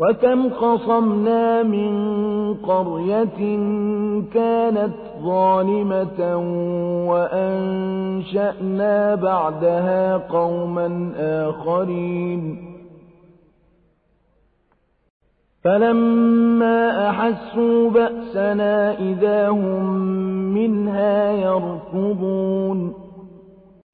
وكم قصمنا من قرية كانت ظالمة وأنشأنا بعدها قوما آخرين فلما أحسوا بأسنا إذا هم منها يركضون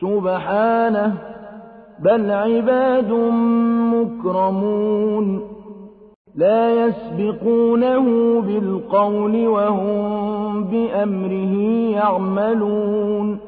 سبحانه بل عباد مكرمون. لا يسبقونه بالقول وهم بأمره يعملون.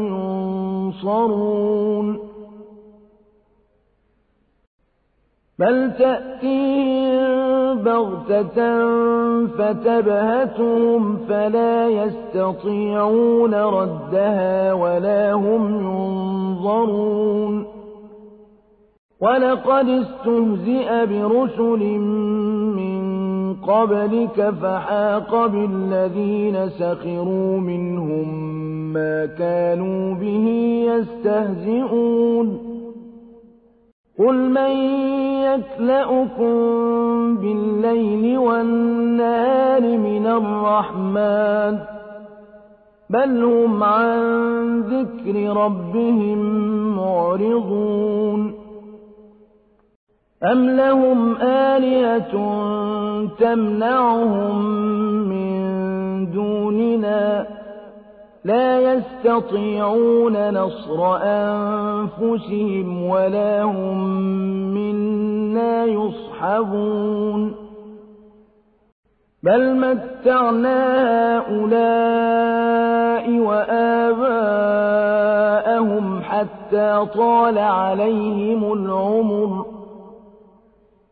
ينصرون. بل تأتيهم بغتة فتبهتهم فلا يستطيعون ردها ولا هم ينظرون. ولقد استهزئ برسل من قبلك فحاق بالذين سخروا منهم ما كانوا به يستهزئون. قل من يكلأكم بالليل والنهار من الرحمن بل هم عن ذكر ربهم معرضون. أم لهم آلهة تمنعهم من دوننا لا يستطيعون نصر أنفسهم ولا هم منا يصحبون بل متعنا هؤلاء وآباءهم حتى طال عليهم العمر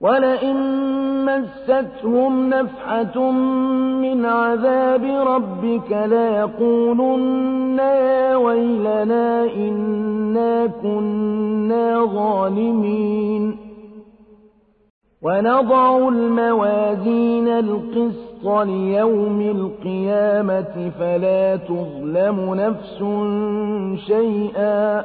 ولئن مستهم نفحة من عذاب ربك ليقولن يا ويلنا إنا كنا ظالمين ونضع الموازين القسط ليوم القيامة فلا تظلم نفس شيئا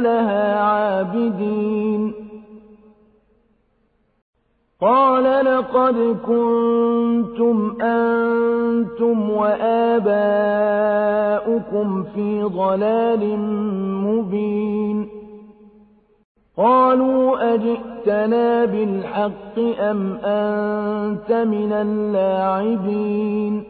لها عابدين قال لقد كنتم أنتم وآباؤكم في ضلال مبين قالوا أجئتنا بالحق أم أنت من اللاعبين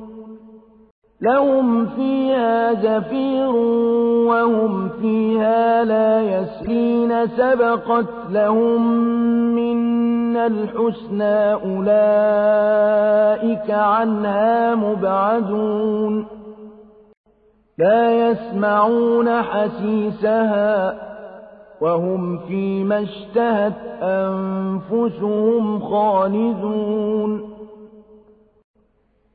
لهم فيها زفير وهم فيها لا يسرين سبقت لهم من الحسنى أولئك عنها مبعدون. لا يسمعون حسيسها وهم فيما اشتهت أنفسهم خالدون.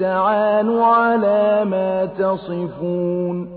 المستعان على ما تصفون